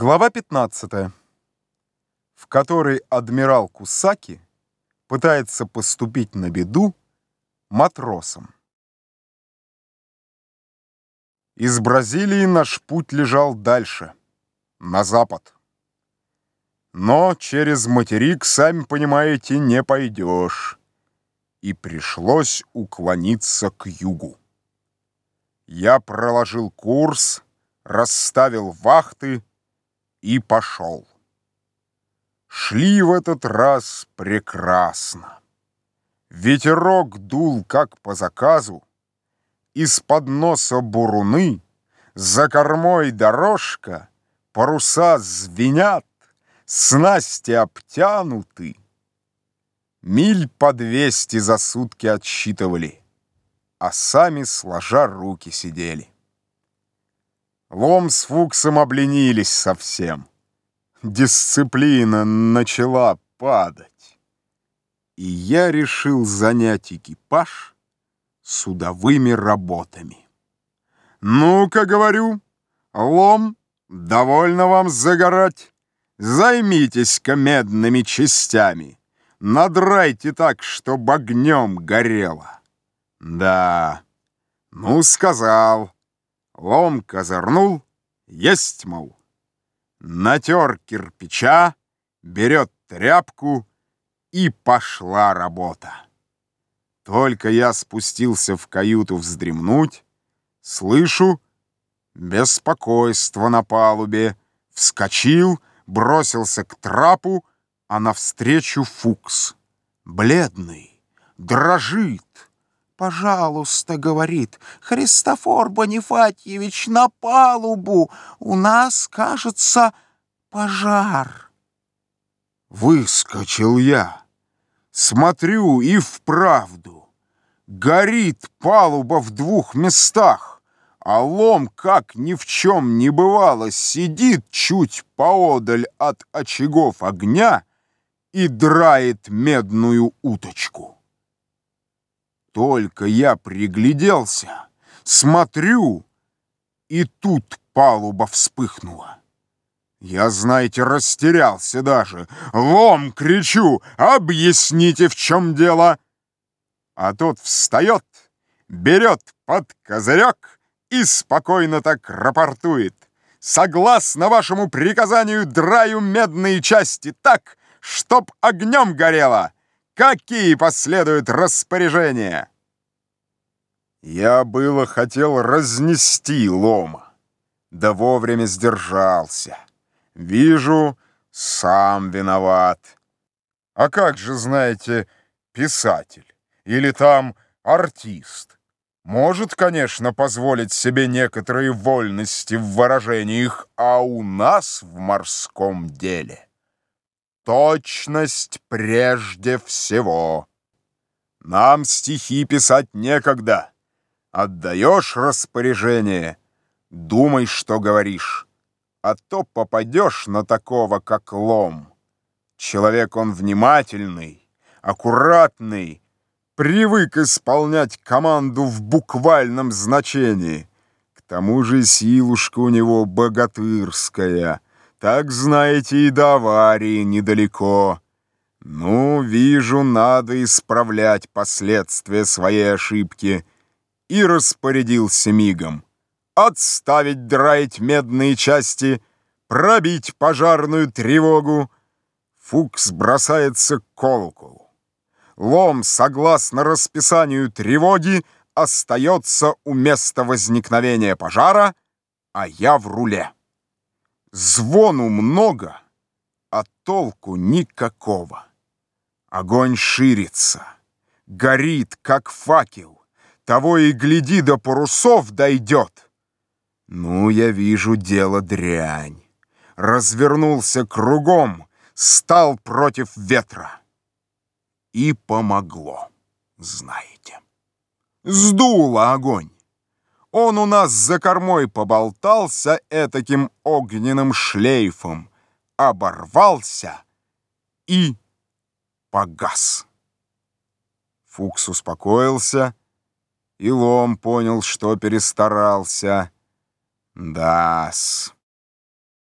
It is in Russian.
Глава 15, в которой адмирал Кусаки пытается поступить на беду матросом. Из Бразилии наш путь лежал дальше, на запад. Но через материк, сами понимаете, не пойдешь. И пришлось уклониться к югу. Я проложил курс, расставил вахты, и пошел. Шли в этот раз прекрасно. Ветерок дул, как по заказу, Из-под носа буруны, За кормой дорожка, Паруса звенят, Снасти обтянуты. Миль по двести за сутки отсчитывали, А сами сложа руки сидели. Лом с Фуксом обленились совсем. Дисциплина начала падать. И я решил занять экипаж судовыми работами. «Ну-ка, говорю, лом, довольно вам загорать. Займитесь-ка медными частями. Надрайте так, чтоб огнем горело». «Да, ну, сказал». Лом козырнул, есть, мол. Натер кирпича, берет тряпку, и пошла работа. Только я спустился в каюту вздремнуть, слышу беспокойство на палубе, вскочил, бросился к трапу, а навстречу Фукс, бледный, дрожит, «Пожалуйста, — говорит, — Христофор Бонифатьевич, на палубу! У нас, кажется, пожар!» Выскочил я. Смотрю и вправду. Горит палуба в двух местах, а лом, как ни в чем не бывало, сидит чуть поодаль от очагов огня и драет медную уточку. Только я пригляделся, смотрю, и тут палуба вспыхнула. Я, знаете, растерялся даже. Лом, кричу, объясните, в чем дело. А тот встает, берет под козырек и спокойно так рапортует. Согласно вашему приказанию, драю медные части так, чтоб огнем горело. Какие последуют распоряжения? Я было хотел разнести лома, да вовремя сдержался. Вижу, сам виноват. А как же, знаете, писатель или там артист? Может, конечно, позволить себе некоторые вольности в выражениях, а у нас в морском деле Точность прежде всего. Нам стихи писать некогда. Отдаешь распоряжение, думай, что говоришь, а то попадешь на такого, как лом. Человек он внимательный, аккуратный, привык исполнять команду в буквальном значении. К тому же силушка у него богатырская — так, знаете, и до аварии недалеко. Ну, вижу, надо исправлять последствия своей ошибки. И распорядился мигом. Отставить драить медные части, пробить пожарную тревогу. Фукс бросается к колоколу. Лом, согласно расписанию тревоги, остается у места возникновения пожара, а я в руле. Звону много, а толку никакого. Огонь ширится, горит, как факел. Того и гляди, до парусов дойдет. Ну, я вижу, дело дрянь. Развернулся кругом, стал против ветра. И помогло, знаете. Сдуло огонь. Он у нас за кормой поболтался этаким огненным шлейфом, оборвался и погас. Фукс успокоился, и Лом понял, что перестарался. Да-с.